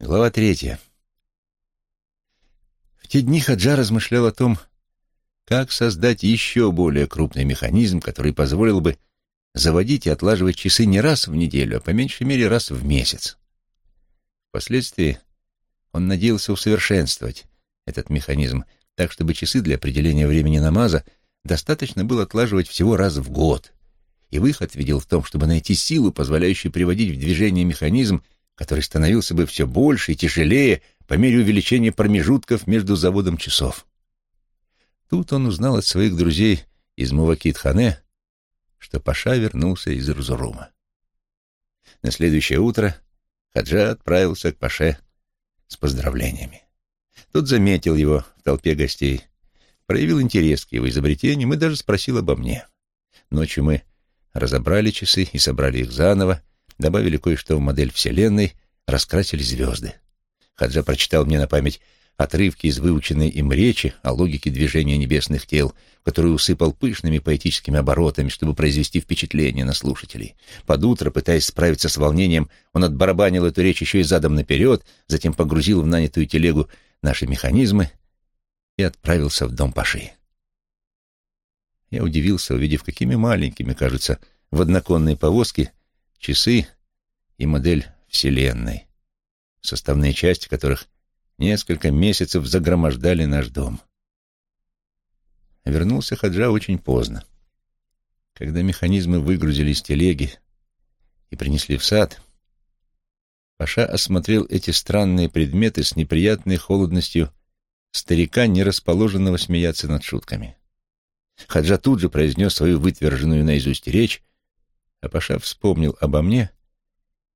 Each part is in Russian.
Глава третья. В те дни Хаджа размышлял о том, как создать еще более крупный механизм, который позволил бы заводить и отлаживать часы не раз в неделю, а по меньшей мере раз в месяц. Впоследствии он надеялся усовершенствовать этот механизм так, чтобы часы для определения времени намаза достаточно было отлаживать всего раз в год. И выход видел в том, чтобы найти силу, позволяющую приводить в движение механизм, который становился бы все больше и тяжелее по мере увеличения промежутков между заводом часов. Тут он узнал от своих друзей из Мувакит-Хане, что Паша вернулся из Рузурума. На следующее утро Хаджа отправился к Паше с поздравлениями. Тот заметил его в толпе гостей, проявил интерес к его изобретениям и даже спросил обо мне. Ночью мы разобрали часы и собрали их заново, добавили кое-что в модель Вселенной, раскрасили звезды. Хаджа прочитал мне на память отрывки из выученной им речи о логике движения небесных тел, которую усыпал пышными поэтическими оборотами, чтобы произвести впечатление на слушателей. Под утро, пытаясь справиться с волнением, он отбарабанил эту речь еще и задом наперед, затем погрузил в нанятую телегу наши механизмы и отправился в дом Паши. Я удивился, увидев, какими маленькими кажутся в одноконной повозке часы и модель Вселенной, составные части которых несколько месяцев загромождали наш дом. Вернулся Хаджа очень поздно. Когда механизмы выгрузили из телеги и принесли в сад, Паша осмотрел эти странные предметы с неприятной холодностью старика, не расположенного смеяться над шутками. Хаджа тут же произнес свою вытверженную наизусть речь, а Паша вспомнил обо мне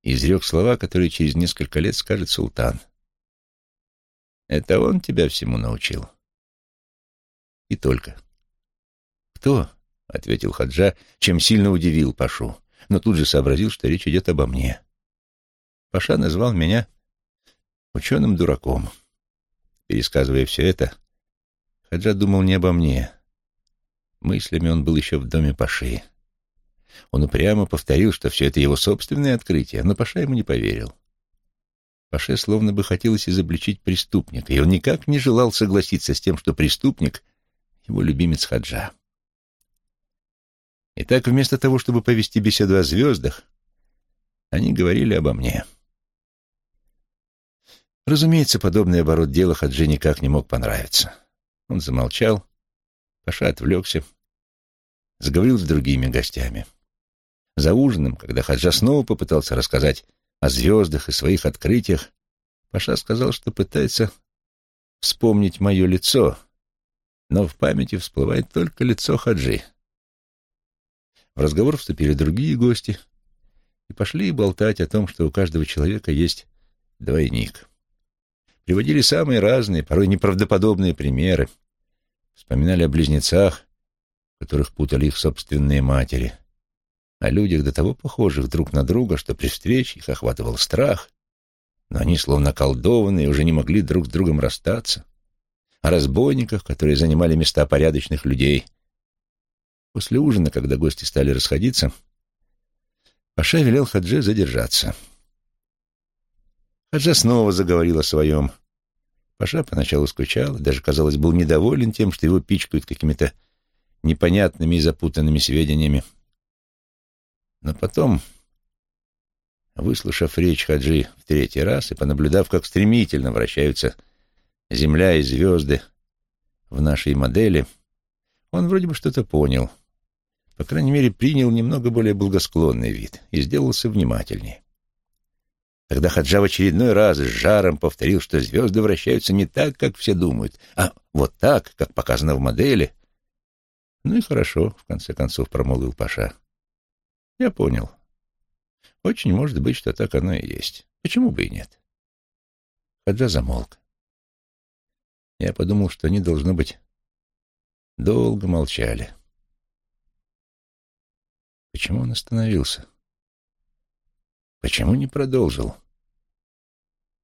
и изрек слова, которые через несколько лет скажет султан. «Это он тебя всему научил?» «И только». «Кто?» — ответил Хаджа, чем сильно удивил Пашу, но тут же сообразил, что речь идет обо мне. Паша назвал меня ученым-дураком. Пересказывая все это, Хаджа думал не обо мне. Мыслями он был еще в доме Паши. Он упрямо повторил, что все это его собственное открытие, но Паша ему не поверил. Паше словно бы хотелось изобличить преступника, и он никак не желал согласиться с тем, что преступник — его любимец Хаджа. Итак, вместо того, чтобы повести беседу о звездах, они говорили обо мне. Разумеется, подобный оборот дела Хаджи никак не мог понравиться. Он замолчал, Паша отвлекся, заговорил с другими гостями. За ужином, когда Хаджа снова попытался рассказать о звездах и своих открытиях, Паша сказал, что пытается вспомнить мое лицо, но в памяти всплывает только лицо Хаджи. В разговор вступили другие гости и пошли болтать о том, что у каждого человека есть двойник. Приводили самые разные, порой неправдоподобные примеры. Вспоминали о близнецах, которых путали их собственные матери о людях до того похожих друг на друга, что при встрече их охватывал страх, но они, словно колдованные, уже не могли друг с другом расстаться, о разбойниках, которые занимали места порядочных людей. После ужина, когда гости стали расходиться, Паша велел Хадже задержаться. Хаджа снова заговорил о своем. Паша поначалу скучал, даже, казалось, был недоволен тем, что его пичкают какими-то непонятными и запутанными сведениями. Но потом, выслушав речь Хаджи в третий раз и понаблюдав, как стремительно вращаются Земля и звезды в нашей модели, он вроде бы что-то понял, по крайней мере, принял немного более благосклонный вид и сделался внимательнее. Тогда Хаджа в очередной раз с жаром повторил, что звезды вращаются не так, как все думают, а вот так, как показано в модели. Ну и хорошо, в конце концов, промолвил Паша. Я понял. Очень может быть, что так оно и есть. Почему бы и нет? Хаджа замолк. Я подумал, что они, должно быть, долго молчали. Почему он остановился? Почему не продолжил?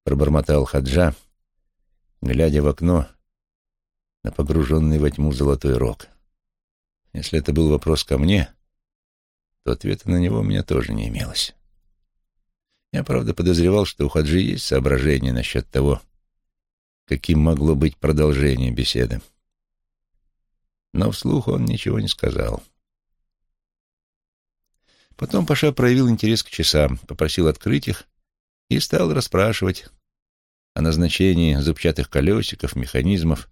Пробормотал Хаджа, глядя в окно на погруженный во тьму золотой рог. Если это был вопрос ко мне, то ответа на него у меня тоже не имелось. Я, правда, подозревал, что у Хаджи есть соображения насчет того, каким могло быть продолжение беседы. Но вслух он ничего не сказал. Потом Паша проявил интерес к часам, попросил открыть их и стал расспрашивать о назначении зубчатых колесиков, механизмов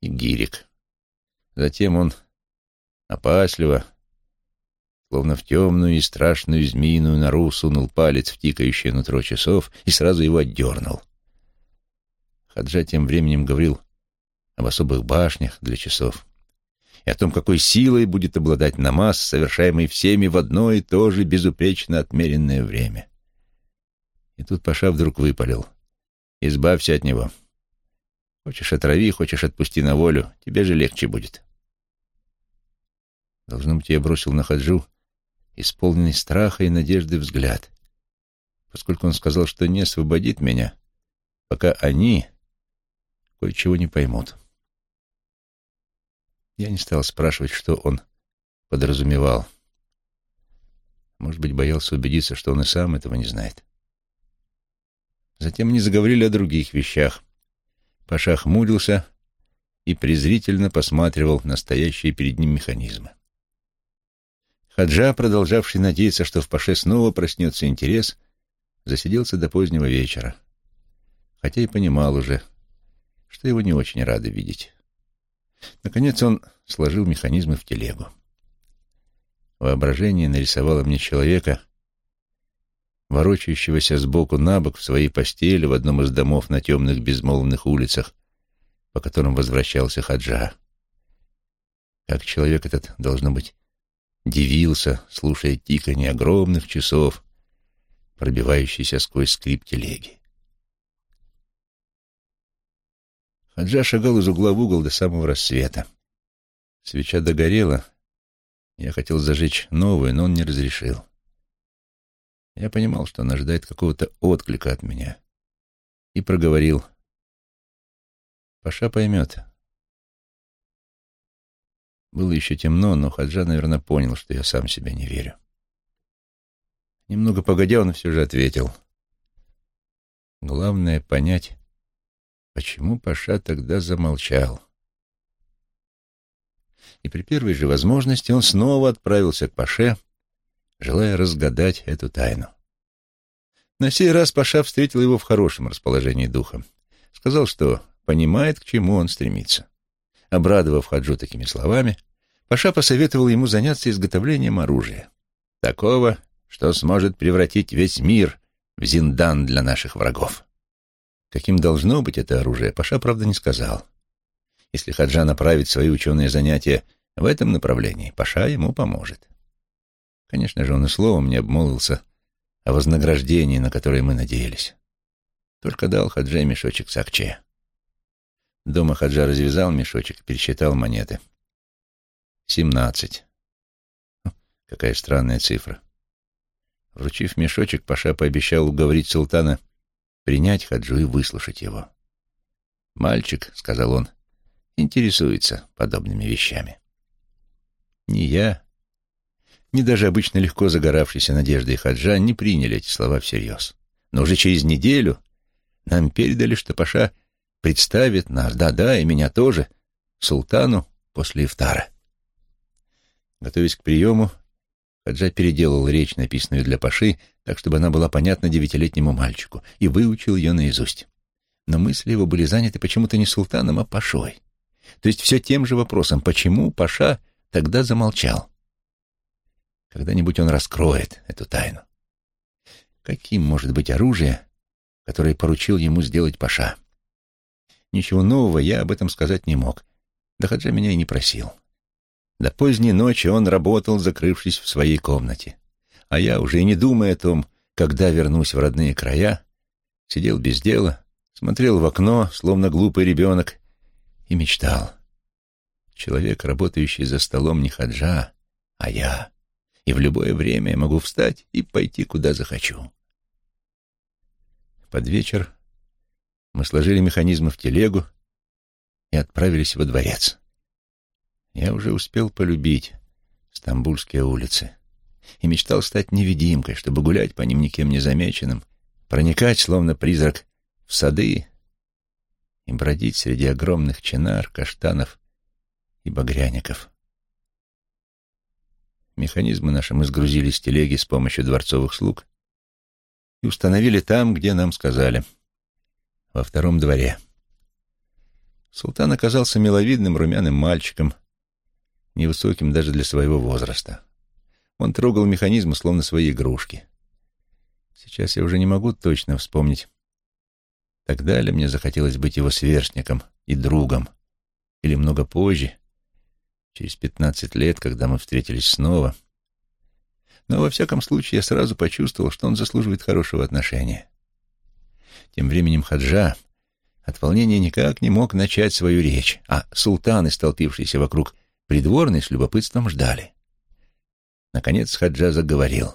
и гирек. Затем он опасливо, словно в темную и страшную змеиную нору сунул палец в тикающее нутро часов и сразу его отдернул. Хаджа тем временем говорил об особых башнях для часов и о том, какой силой будет обладать намаз, совершаемый всеми в одно и то же безупречно отмеренное время. И тут Паша вдруг выпалил. «Избавься от него. Хочешь отрави, хочешь отпусти на волю, тебе же легче будет». Должно быть, я бросил на Хаджу исполненный страха и надежды взгляд, поскольку он сказал, что не освободит меня, пока они кое-чего не поймут. Я не стал спрашивать, что он подразумевал. Может быть, боялся убедиться, что он и сам этого не знает. Затем они заговорили о других вещах. Паша хмурился и презрительно посматривал на стоящие перед ним механизмы. Хаджа, продолжавший надеяться, что в Паше снова проснется интерес, засиделся до позднего вечера, хотя и понимал уже, что его не очень рады видеть. Наконец он сложил механизмы в телегу. Воображение нарисовало мне человека, ворочающегося сбоку на бок в своей постели в одном из домов на темных безмолвных улицах, по которым возвращался Хаджа. Как человек этот, должно быть, дивился, слушая тиканье огромных часов, пробивающийся сквозь скрип телеги. Хаджа шагал из угла в угол до самого рассвета. Свеча догорела. Я хотел зажечь новую, но он не разрешил. Я понимал, что он ожидает какого-то отклика от меня. И проговорил. Паша поймет. Было еще темно, но Хаджа, наверное, понял, что я сам себе не верю. Немного погодя, он все же ответил. Главное — понять, почему Паша тогда замолчал. И при первой же возможности он снова отправился к Паше, желая разгадать эту тайну. На сей раз Паша встретил его в хорошем расположении духа. Сказал, что понимает, к чему он стремится. Обрадовав Хаджу такими словами, Паша посоветовал ему заняться изготовлением оружия. Такого, что сможет превратить весь мир в зиндан для наших врагов. Каким должно быть это оружие, Паша, правда, не сказал. Если Хаджа направит свои ученые занятия в этом направлении, Паша ему поможет. Конечно же, он и словом не обмолвился о вознаграждении, на которое мы надеялись. Только дал Хадже мешочек сакче. Дома Хаджа развязал мешочек пересчитал монеты. Семнадцать. Какая странная цифра. Вручив мешочек, Паша пообещал уговорить султана принять Хаджу и выслушать его. «Мальчик», — сказал он, — интересуется подобными вещами. Ни я, ни даже обычно легко загоравшийся надеждой Хаджа не приняли эти слова всерьез. Но уже через неделю нам передали, что Паша представит нас, да-да, и меня тоже, султану после ифтара. Готовясь к приему, Хаджа переделал речь, написанную для Паши, так, чтобы она была понятна девятилетнему мальчику, и выучил ее наизусть. Но мысли его были заняты почему-то не султаном, а Пашой. То есть все тем же вопросом, почему Паша тогда замолчал. Когда-нибудь он раскроет эту тайну. Каким может быть оружие, которое поручил ему сделать Паша? Ничего нового я об этом сказать не мог. Да Хаджа меня и не просил. До поздней ночи он работал, закрывшись в своей комнате. А я, уже и не думая о том, когда вернусь в родные края, сидел без дела, смотрел в окно, словно глупый ребенок, и мечтал. Человек, работающий за столом, не хаджа, а я. И в любое время я могу встать и пойти, куда захочу. Под вечер мы сложили механизмы в телегу и отправились во дворец. Я уже успел полюбить Стамбульские улицы и мечтал стать невидимкой, чтобы гулять по ним никем не замеченным проникать, словно призрак, в сады и бродить среди огромных чинар, каштанов и багряников. Механизмы наши мы сгрузили с телеги с помощью дворцовых слуг и установили там, где нам сказали, во втором дворе. Султан оказался миловидным румяным мальчиком, невысоким даже для своего возраста. Он трогал механизмы, словно свои игрушки. Сейчас я уже не могу точно вспомнить, тогда ли мне захотелось быть его сверстником и другом, или много позже, через пятнадцать лет, когда мы встретились снова. Но во всяком случае я сразу почувствовал, что он заслуживает хорошего отношения. Тем временем Хаджа от волнения никак не мог начать свою речь, а султаны, столпившиеся вокруг придворной, с любопытством ждали. Наконец Хаджа заговорил.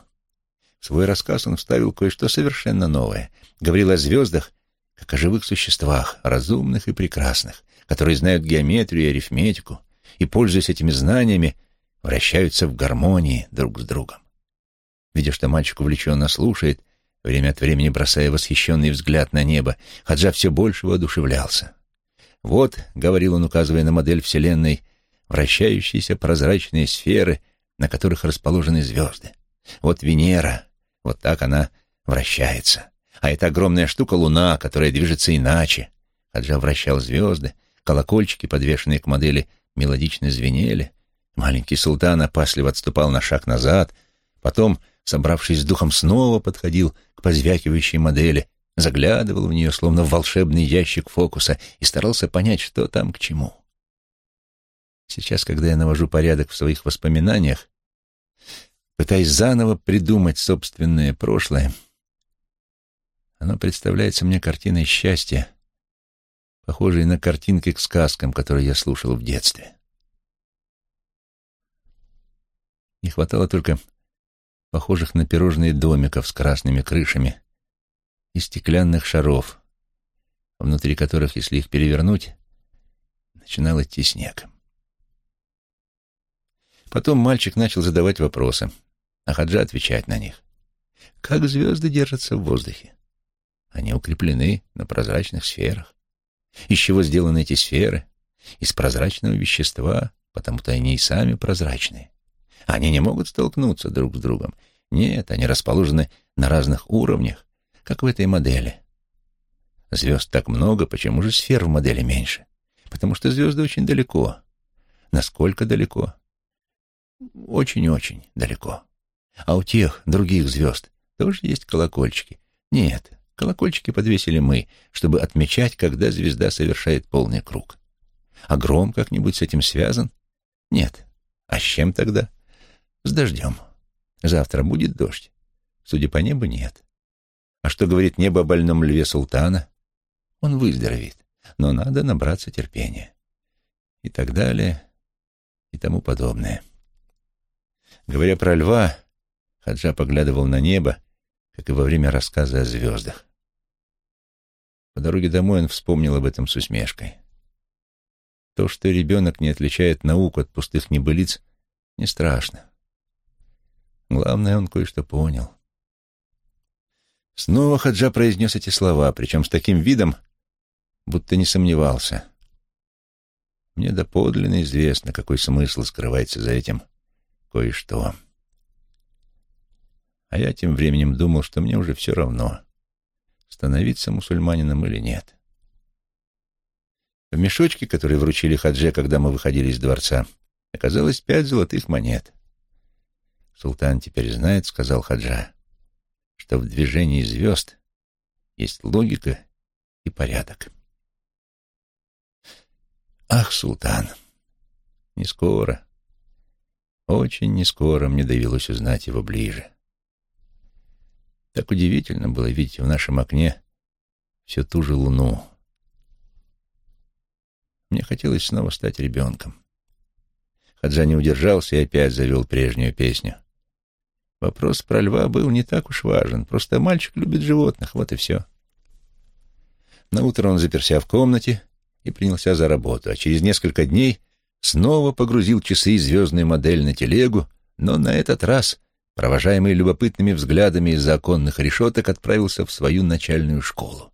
В свой рассказ он вставил кое-что совершенно новое. Говорил о звездах, как о живых существах, разумных и прекрасных, которые знают геометрию и арифметику, и, пользуясь этими знаниями, вращаются в гармонии друг с другом. Видя, что мальчик увлеченно слушает, время от времени бросая восхищенный взгляд на небо, Хаджа все больше воодушевлялся. «Вот», — говорил он, указывая на модель Вселенной, — «вращающиеся прозрачные сферы, на которых расположены звезды. Вот Венера, вот так она вращается. А это огромная штука Луна, которая движется иначе». Хаджа вращал звезды, колокольчики, подвешенные к модели, мелодично звенели. Маленький султан опасливо отступал на шаг назад, потом, собравшись с духом, снова подходил к позвякивающей модели, заглядывал в нее, словно в волшебный ящик фокуса, и старался понять, что там к чему. Сейчас, когда я навожу порядок в своих воспоминаниях, пытаясь заново придумать собственное прошлое, оно представляется мне картиной счастья, похожей на картинки к сказкам, которые я слушал в детстве. Не хватало только похожих на пирожные домиков с красными крышами и стеклянных шаров, внутри которых, если их перевернуть, начинал идти снег. Потом мальчик начал задавать вопросы, а Хаджа отвечать на них. Как звезды держатся в воздухе? Они укреплены на прозрачных сферах. Из чего сделаны эти сферы? Из прозрачного вещества, потому-то они и сами прозрачные. Они не могут столкнуться друг с другом. Нет, они расположены на разных уровнях, как в этой модели. Звезд так много, почему же сфер в модели меньше? Потому что звезды очень далеко. Насколько далеко? Очень-очень далеко. А у тех других звезд тоже есть колокольчики? Нет, Колокольчики подвесили мы, чтобы отмечать, когда звезда совершает полный круг. А гром как-нибудь с этим связан? Нет. А с чем тогда? С дождем. Завтра будет дождь. Судя по небу, нет. А что говорит небо о больном льве султана? Он выздоровеет, но надо набраться терпения. И так далее, и тому подобное. Говоря про льва, Хаджа поглядывал на небо, как и во время рассказа о звездах. По дороге домой он вспомнил об этом с усмешкой. То, что ребенок не отличает науку от пустых небылиц, не страшно. Главное, он кое-что понял. Снова Хаджа произнес эти слова, причем с таким видом, будто не сомневался. Мне доподлинно известно, какой смысл скрывается за этим кое-что. А я тем временем думал, что мне уже все равно становиться мусульманином или нет. В мешочке, который вручили Хадже, когда мы выходили из дворца, оказалось пять золотых монет. «Султан теперь знает, — сказал Хаджа, — что в движении звезд есть логика и порядок». «Ах, султан, не скоро, очень не скоро мне довелось узнать его ближе». Так удивительно было видеть в нашем окне всю ту же луну. Мне хотелось снова стать ребенком. Хаджа не удержался и опять завел прежнюю песню. Вопрос про льва был не так уж важен. Просто мальчик любит животных, вот и все. На утро он заперся в комнате и принялся за работу, а через несколько дней снова погрузил часы и звездную модель на телегу, но на этот раз провожаемый любопытными взглядами из-за оконных решеток, отправился в свою начальную школу.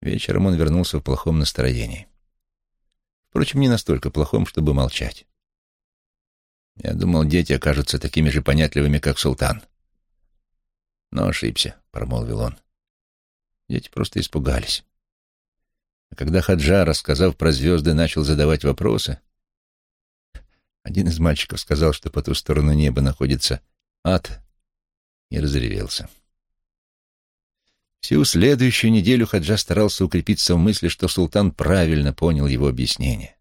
Вечером он вернулся в плохом настроении. Впрочем, не настолько плохом, чтобы молчать. Я думал, дети окажутся такими же понятливыми, как султан. Но ошибся, — промолвил он. Дети просто испугались. А когда Хаджа, рассказав про звезды, начал задавать вопросы, один из мальчиков сказал, что по ту сторону неба находится ад, и разревелся. Всю следующую неделю Хаджа старался укрепиться в мысли, что султан правильно понял его объяснение.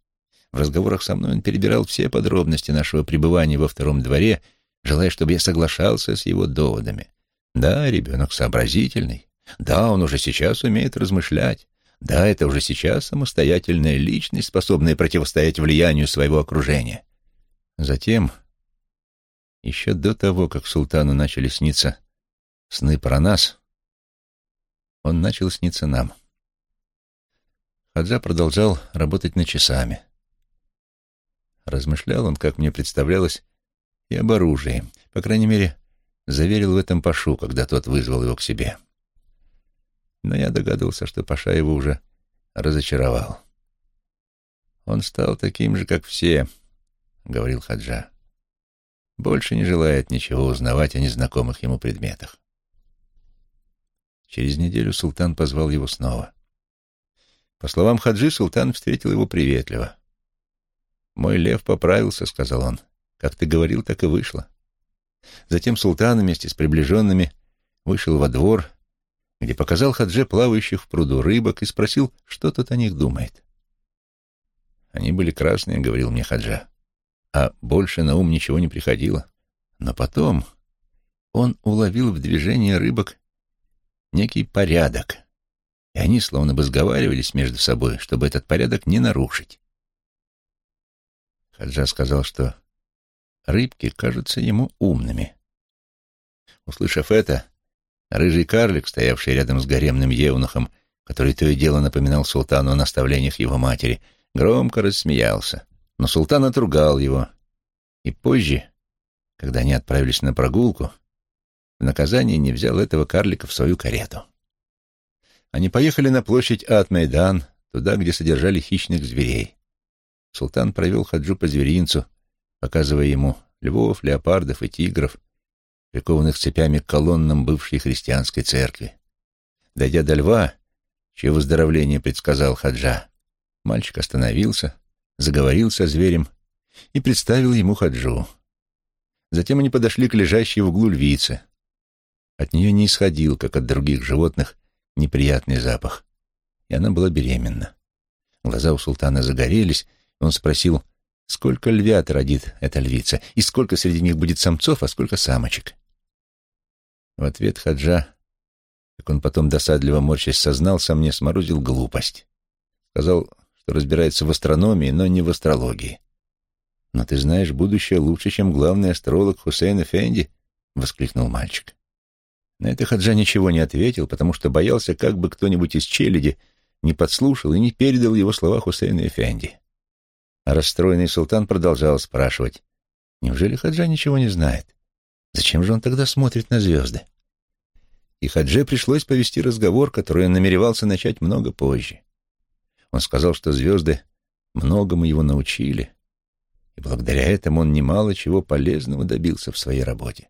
В разговорах со мной он перебирал все подробности нашего пребывания во втором дворе, желая, чтобы я соглашался с его доводами. Да, ребенок сообразительный. Да, он уже сейчас умеет размышлять. Да, это уже сейчас самостоятельная личность, способная противостоять влиянию своего окружения. Затем, еще до того, как султану начали сниться сны про нас, он начал сниться нам. Хаджа продолжал работать на часами. Размышлял он, как мне представлялось, и об оружии. По крайней мере, заверил в этом Пашу, когда тот вызвал его к себе. Но я догадывался, что Паша его уже разочаровал. «Он стал таким же, как все», — говорил Хаджа. «Больше не желает ничего узнавать о незнакомых ему предметах». Через неделю султан позвал его снова. По словам Хаджи, султан встретил его приветливо. «Мой лев поправился», — сказал он. «Как ты говорил, так и вышло». Затем султан вместе с приближенными вышел во двор, где показал Хадже плавающих в пруду рыбок и спросил, что тот о них думает. «Они были красные», — говорил мне Хаджа, — «а больше на ум ничего не приходило». Но потом он уловил в движении рыбок некий порядок, и они словно бы сговаривались между собой, чтобы этот порядок не нарушить. Хаджа сказал, что рыбки кажутся ему умными. Услышав это, рыжий карлик, стоявший рядом с гаремным евнухом, который то и дело напоминал султану о наставлениях его матери, громко рассмеялся. Но султан отругал его, и позже, когда они отправились на прогулку, в наказание не взял этого карлика в свою карету. Они поехали на площадь Ат-Майдан, туда, где содержали хищных зверей. Султан провел Хаджу по зверинцу, показывая ему львов, леопардов и тигров, прикованных цепями к колоннам бывшей христианской церкви. Дойдя до льва, чье выздоровление предсказал Хаджа, мальчик остановился, заговорил со зверем и представил ему Хаджу. Затем они подошли к лежащей в углу львице. От нее не исходил, как от других животных, неприятный запах, и она была беременна. Глаза у султана загорелись, он спросил, сколько львят родит эта львица, и сколько среди них будет самцов, а сколько самочек. В ответ Хаджа, как он потом досадливо морщась сознался мне, сморозил глупость. Сказал, что разбирается в астрономии, но не в астрологии. «Но ты знаешь будущее лучше, чем главный астролог Хусейн Эфенди», — воскликнул мальчик. На это Хаджа ничего не ответил, потому что боялся, как бы кто-нибудь из челяди не подслушал и не передал его слова Хусейну Эфенди. Расстроенный султан продолжал спрашивать, неужели Хаджа ничего не знает? Зачем же он тогда смотрит на звезды? И Хадже пришлось повести разговор, который он намеревался начать много позже. Он сказал, что звезды многому его научили, и благодаря этому он немало чего полезного добился в своей работе.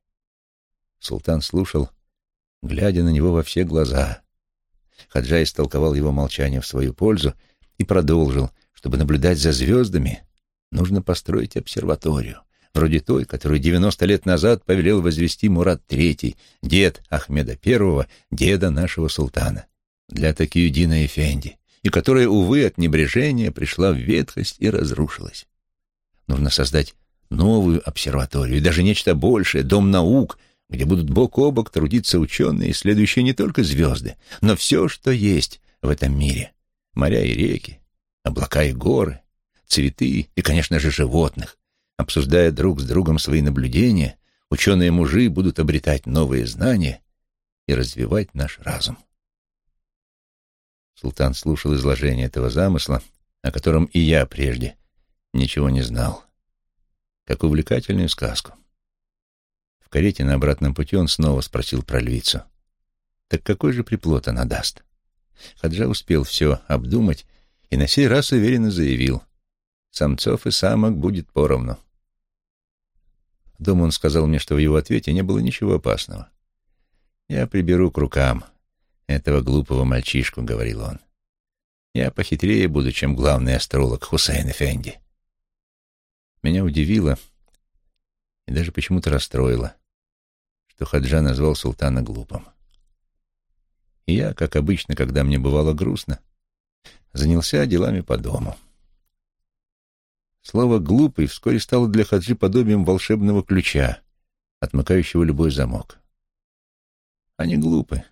Султан слушал, глядя на него во все глаза. Хаджа истолковал его молчание в свою пользу и продолжил, чтобы наблюдать за звездами, нужно построить обсерваторию, вроде той, которую 90 лет назад повелел возвести Мурат III, дед Ахмеда I, деда нашего султана, для Такиюдина Эфенди, и которая, увы, от небрежения пришла в ветхость и разрушилась. Нужно создать новую обсерваторию, и даже нечто большее, дом наук, где будут бок о бок трудиться ученые, исследующие не только звезды, но все, что есть в этом мире. Моря и реки, облака и горы, цветы и, конечно же, животных. Обсуждая друг с другом свои наблюдения, ученые-мужи будут обретать новые знания и развивать наш разум. Султан слушал изложение этого замысла, о котором и я прежде ничего не знал, как увлекательную сказку. В карете на обратном пути он снова спросил про львицу. Так какой же приплод она даст? Хаджа успел все обдумать и на сей раз уверенно заявил. Самцов и самок будет поровну. Дома он сказал мне, что в его ответе не было ничего опасного. «Я приберу к рукам этого глупого мальчишку», — говорил он. «Я похитрее буду, чем главный астролог Хусейн Эфенди». Меня удивило и даже почему-то расстроило, что Хаджа назвал султана глупым. И я, как обычно, когда мне бывало грустно, занялся делами по дому. Слово «глупый» вскоре стало для Хаджи подобием волшебного ключа, отмыкающего любой замок. Они глупы,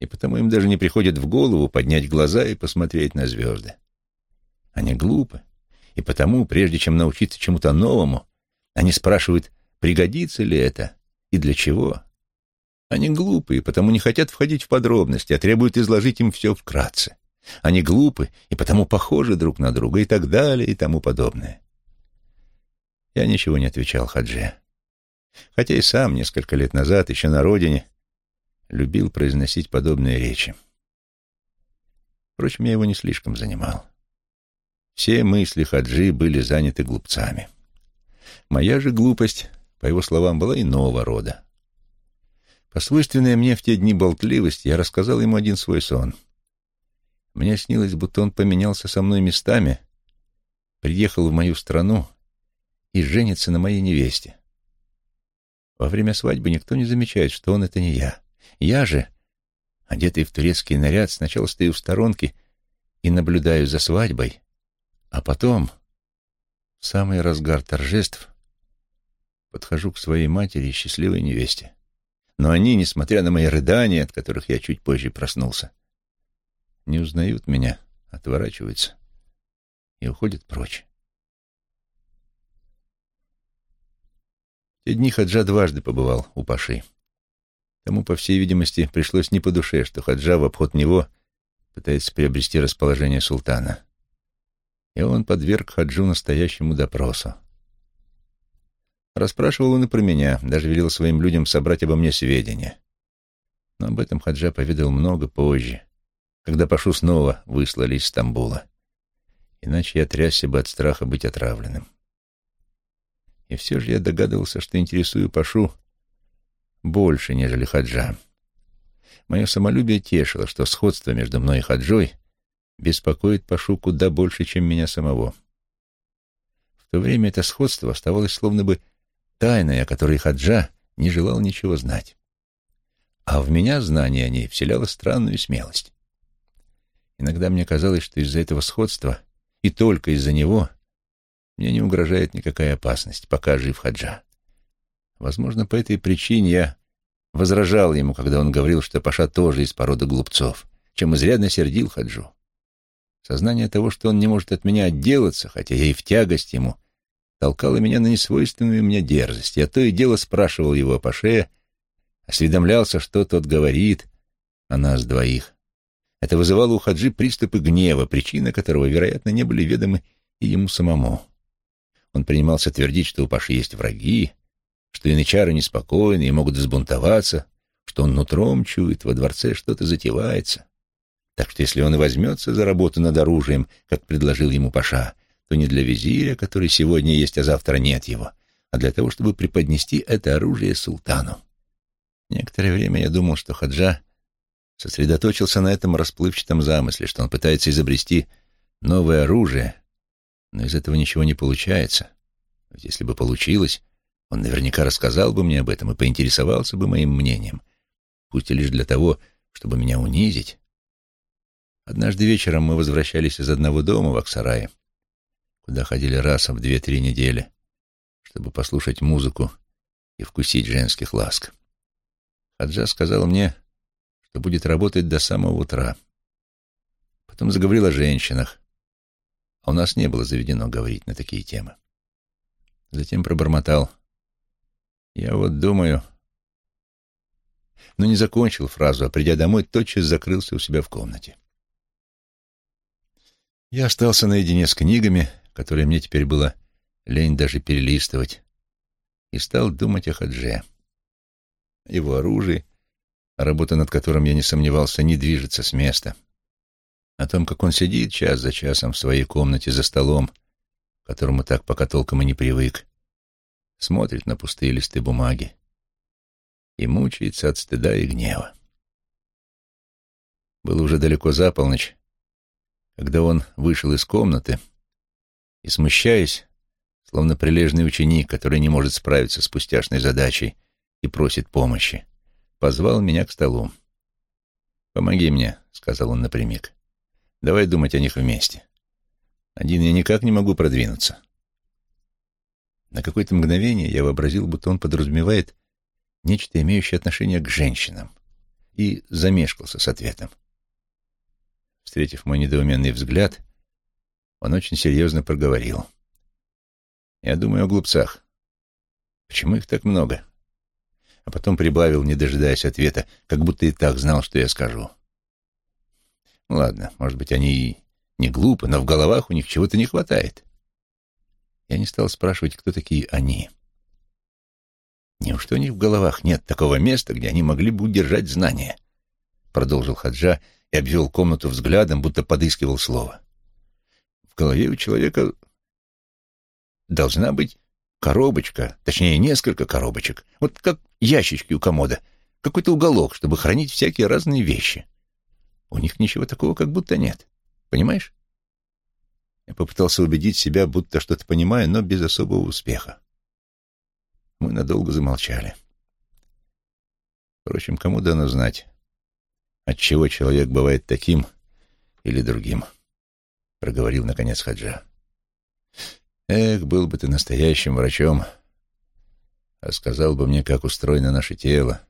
и потому им даже не приходит в голову поднять глаза и посмотреть на звезды. Они глупы, и потому, прежде чем научиться чему-то новому, они спрашивают, пригодится ли это и для чего. Они глупы, и потому не хотят входить в подробности, а требуют изложить им все вкратце. Они глупы, и потому похожи друг на друга, и так далее, и тому подобное. Я ничего не отвечал Хадже. Хотя и сам несколько лет назад, еще на родине, любил произносить подобные речи. Впрочем, я его не слишком занимал. Все мысли Хаджи были заняты глупцами. Моя же глупость, по его словам, была иного рода. По свойственной мне в те дни болтливости я рассказал ему один свой сон. Мне снилось, будто он поменялся со мной местами, приехал в мою страну и женится на моей невесте. Во время свадьбы никто не замечает, что он — это не я. Я же, одетый в турецкий наряд, сначала стою в сторонке и наблюдаю за свадьбой, а потом, в самый разгар торжеств, подхожу к своей матери и счастливой невесте. Но они, несмотря на мои рыдания, от которых я чуть позже проснулся, не узнают меня, отворачиваются и уходят прочь. те дни Хаджа дважды побывал у Паши. Тому, по всей видимости, пришлось не по душе, что Хаджа в обход него пытается приобрести расположение султана. И он подверг Хаджу настоящему допросу. Расспрашивал он и про меня, даже велел своим людям собрать обо мне сведения. Но об этом Хаджа поведал много позже, когда Пашу снова выслали из Стамбула. Иначе я трясся бы от страха быть отравленным. И все же я догадывался, что интересую Пашу больше, нежели Хаджа. Мое самолюбие тешило, что сходство между мной и Хаджой беспокоит Пашу куда больше, чем меня самого. В то время это сходство оставалось словно бы тайной, о которой Хаджа не желал ничего знать. А в меня знание о ней вселяло странную смелость. Иногда мне казалось, что из-за этого сходства, и только из-за него, мне не угрожает никакая опасность, пока жив Хаджа. Возможно, по этой причине я возражал ему, когда он говорил, что Паша тоже из породы глупцов, чем изрядно сердил Хаджу. Сознание того, что он не может от меня отделаться, хотя я и в тягость ему, толкало меня на несвойственную мне дерзость. Я то и дело спрашивал его о Паше, осведомлялся, что тот говорит о нас двоих. Это вызывало у Хаджи приступы гнева, причины которого, вероятно, не были ведомы и ему самому. Он принимался твердить, что у Паши есть враги, что янычары неспокойны и могут взбунтоваться, что он нутром чует, во дворце что-то затевается. Так что если он и возьмется за работу над оружием, как предложил ему Паша, то не для визиря, который сегодня есть, а завтра нет его, а для того, чтобы преподнести это оружие султану. Некоторое время я думал, что Хаджа сосредоточился на этом расплывчатом замысле, что он пытается изобрести новое оружие, но из этого ничего не получается. Ведь если бы получилось, он наверняка рассказал бы мне об этом и поинтересовался бы моим мнением, пусть и лишь для того, чтобы меня унизить. Однажды вечером мы возвращались из одного дома в Аксарае, куда ходили раз в две-три недели, чтобы послушать музыку и вкусить женских ласк. Хаджа сказал мне, что будет работать до самого утра. Потом заговорил о женщинах, а у нас не было заведено говорить на такие темы. Затем пробормотал. «Я вот думаю...» Но не закончил фразу, а придя домой, тотчас закрылся у себя в комнате. Я остался наедине с книгами, которые мне теперь было лень даже перелистывать, и стал думать о Хадже. его оружии, работа над которым, я не сомневался, не движется с места, о том, как он сидит час за часом в своей комнате за столом, к которому так пока толком и не привык, смотрит на пустые листы бумаги и мучается от стыда и гнева. Было уже далеко за полночь, когда он вышел из комнаты и, смущаясь, словно прилежный ученик, который не может справиться с пустяшной задачей и просит помощи, позвал меня к столу. «Помоги мне», — сказал он напрямик. «Давай думать о них вместе. Один я никак не могу продвинуться». На какое-то мгновение я вообразил, будто он подразумевает нечто, имеющее отношение к женщинам, и замешкался с ответом. Встретив мой недоуменный взгляд, он очень серьезно проговорил. «Я думаю о глупцах. Почему их так много?» А потом прибавил, не дожидаясь ответа, как будто и так знал, что я скажу. «Ладно, может быть, они и не глупы, но в головах у них чего-то не хватает». Я не стал спрашивать, кто такие «они». Неужто у них в головах нет такого места, где они могли бы удержать знания? Продолжил Хаджа и обвел комнату взглядом, будто подыскивал слово. В голове у человека должна быть коробочка, точнее, несколько коробочек, вот как ящички у комода, какой-то уголок, чтобы хранить всякие разные вещи. У них ничего такого как будто нет. Понимаешь? Я попытался убедить себя, будто что-то понимаю, но без особого успеха. Мы надолго замолчали. Впрочем, кому дано знать, от чего человек бывает таким или другим, проговорил наконец Хаджа. Эх, был бы ты настоящим врачом, рассказал бы мне, как устроено наше тело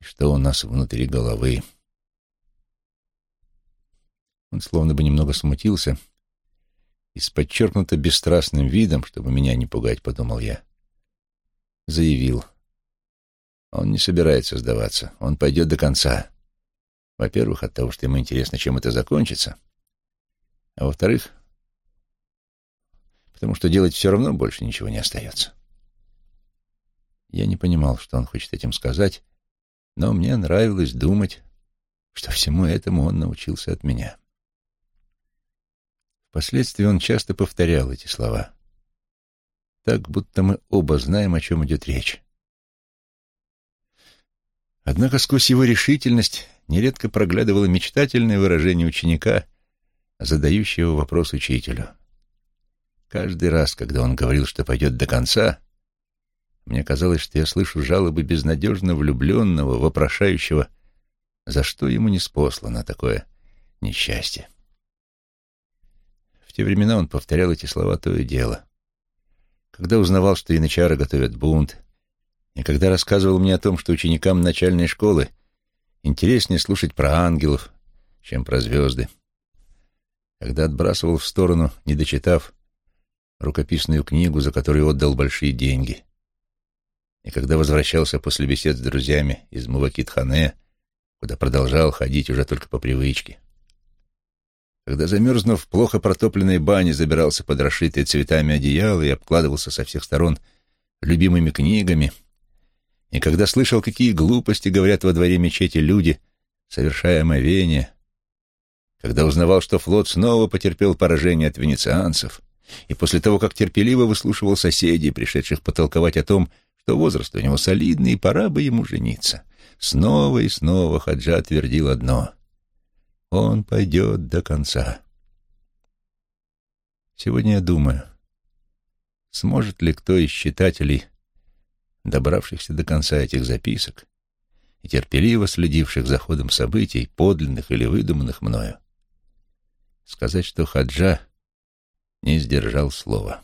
и что у нас внутри головы. Он словно бы немного смутился и с подчеркнуто бесстрастным видом, чтобы меня не пугать, подумал я, заявил. Он не собирается сдаваться, он пойдет до конца. Во-первых, от того, что ему интересно, чем это закончится, а во-вторых, потому что делать все равно больше ничего не остается. Я не понимал, что он хочет этим сказать, но мне нравилось думать, что всему этому он научился от меня. Впоследствии он часто повторял эти слова так, будто мы оба знаем, о чем идет речь. Однако сквозь его решительность нередко проглядывало мечтательное выражение ученика, задающего вопрос учителю. Каждый раз, когда он говорил, что пойдет до конца, мне казалось, что я слышу жалобы безнадежно влюбленного, вопрошающего, за что ему не спослано такое несчастье. В те времена он повторял эти слова то и дело когда узнавал, что янычары готовят бунт, и когда рассказывал мне о том, что ученикам начальной школы интереснее слушать про ангелов, чем про звезды, когда отбрасывал в сторону, не дочитав, рукописную книгу, за которую отдал большие деньги, и когда возвращался после бесед с друзьями из Мувакитхане, куда продолжал ходить уже только по привычке, когда, замерзнув в плохо протопленной бане, забирался под расшитые цветами одеяло и обкладывался со всех сторон любимыми книгами, и когда слышал, какие глупости говорят во дворе мечети люди, совершая омовение, когда узнавал, что флот снова потерпел поражение от венецианцев, и после того, как терпеливо выслушивал соседей, пришедших потолковать о том, что возраст у него солидный, и пора бы ему жениться, снова и снова Хаджа твердил одно — он пойдет до конца. Сегодня я думаю, сможет ли кто из читателей, добравшихся до конца этих записок и терпеливо следивших за ходом событий, подлинных или выдуманных мною, сказать, что Хаджа не сдержал слова.